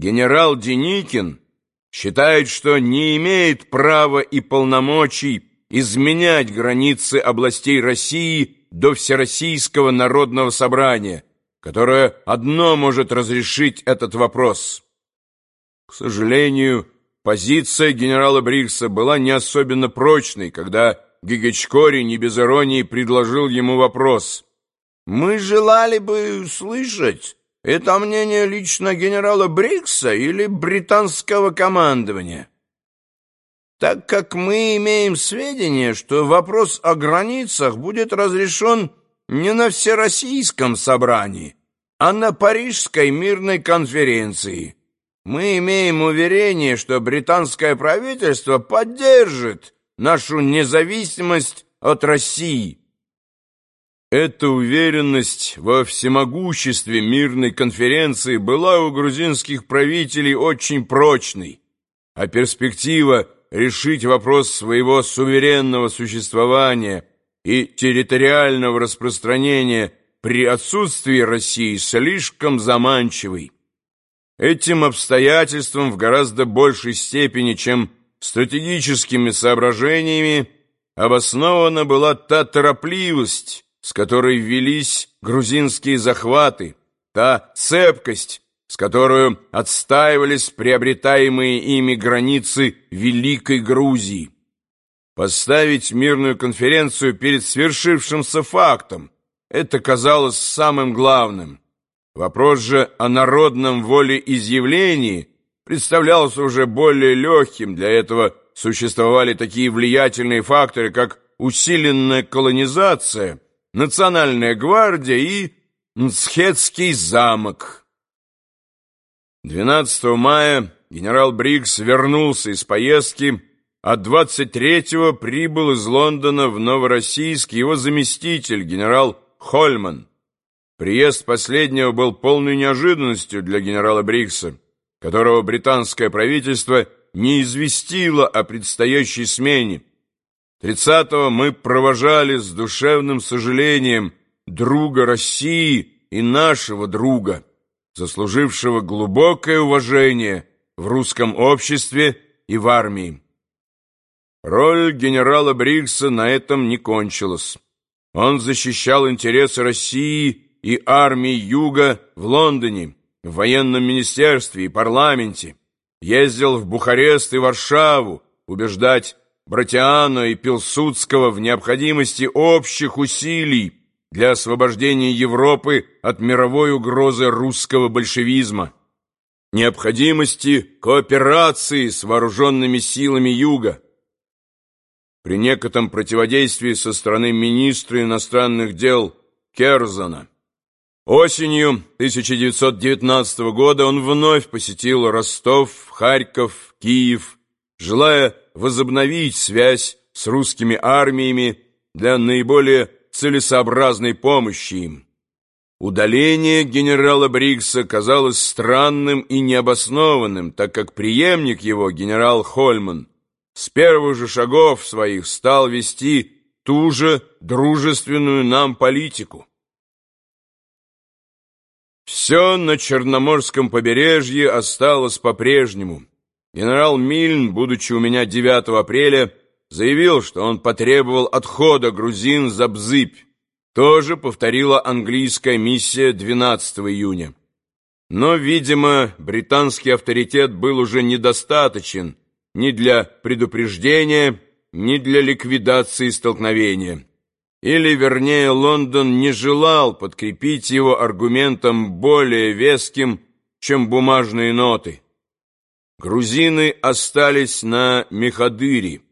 Генерал Деникин считает, что не имеет права и полномочий изменять границы областей России до Всероссийского народного собрания, которое одно может разрешить этот вопрос. К сожалению, позиция генерала Брикса была не особенно прочной, когда Гигачкори не без иронии предложил ему вопрос. «Мы желали бы слышать, это мнение лично генерала Брикса или британского командования?» так как мы имеем сведения, что вопрос о границах будет разрешен не на Всероссийском собрании, а на Парижской мирной конференции. Мы имеем уверение, что британское правительство поддержит нашу независимость от России. Эта уверенность во всемогуществе мирной конференции была у грузинских правителей очень прочной, а перспектива решить вопрос своего суверенного существования и территориального распространения при отсутствии России слишком заманчивый. Этим обстоятельством в гораздо большей степени, чем стратегическими соображениями, обоснована была та торопливость, с которой велись грузинские захваты, та цепкость, с которой отстаивались приобретаемые ими границы Великой Грузии. Поставить мирную конференцию перед свершившимся фактом – это казалось самым главным. Вопрос же о народном волеизъявлении представлялся уже более легким, для этого существовали такие влиятельные факторы, как усиленная колонизация – Национальная гвардия и Нцхетский замок. 12 мая генерал Брикс вернулся из поездки, а 23-го прибыл из Лондона в Новороссийск его заместитель, генерал Хольман. Приезд последнего был полной неожиданностью для генерала Брикса, которого британское правительство не известило о предстоящей смене, Тридцатого мы провожали с душевным сожалением друга России и нашего друга, заслужившего глубокое уважение в русском обществе и в армии. Роль генерала Бригса на этом не кончилась. Он защищал интересы России и армии Юга в Лондоне, в военном министерстве и парламенте, ездил в Бухарест и Варшаву убеждать Братиана и Пилсудского в необходимости общих усилий для освобождения Европы от мировой угрозы русского большевизма, необходимости кооперации с вооруженными силами Юга. При некотором противодействии со стороны министра иностранных дел Керзана осенью 1919 года он вновь посетил Ростов, Харьков, Киев, желая возобновить связь с русскими армиями для наиболее целесообразной помощи им. Удаление генерала Бригса казалось странным и необоснованным, так как преемник его, генерал Хольман, с первых же шагов своих стал вести ту же дружественную нам политику. Все на Черноморском побережье осталось по-прежнему – Генерал Мильн, будучи у меня 9 апреля, заявил, что он потребовал отхода грузин за Бзыбь. Тоже повторила английская миссия 12 июня. Но, видимо, британский авторитет был уже недостаточен ни для предупреждения, ни для ликвидации столкновения. Или, вернее, Лондон не желал подкрепить его аргументом более веским, чем бумажные ноты. Грузины остались на Мехадыре.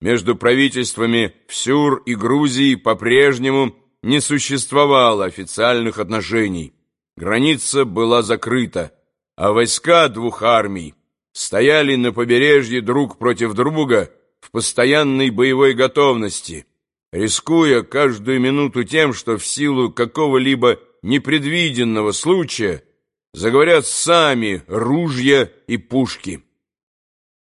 Между правительствами Всюр и Грузии по-прежнему не существовало официальных отношений. Граница была закрыта, а войска двух армий стояли на побережье друг против друга в постоянной боевой готовности, рискуя каждую минуту тем, что в силу какого-либо непредвиденного случая заговорят сами ружья и пушки.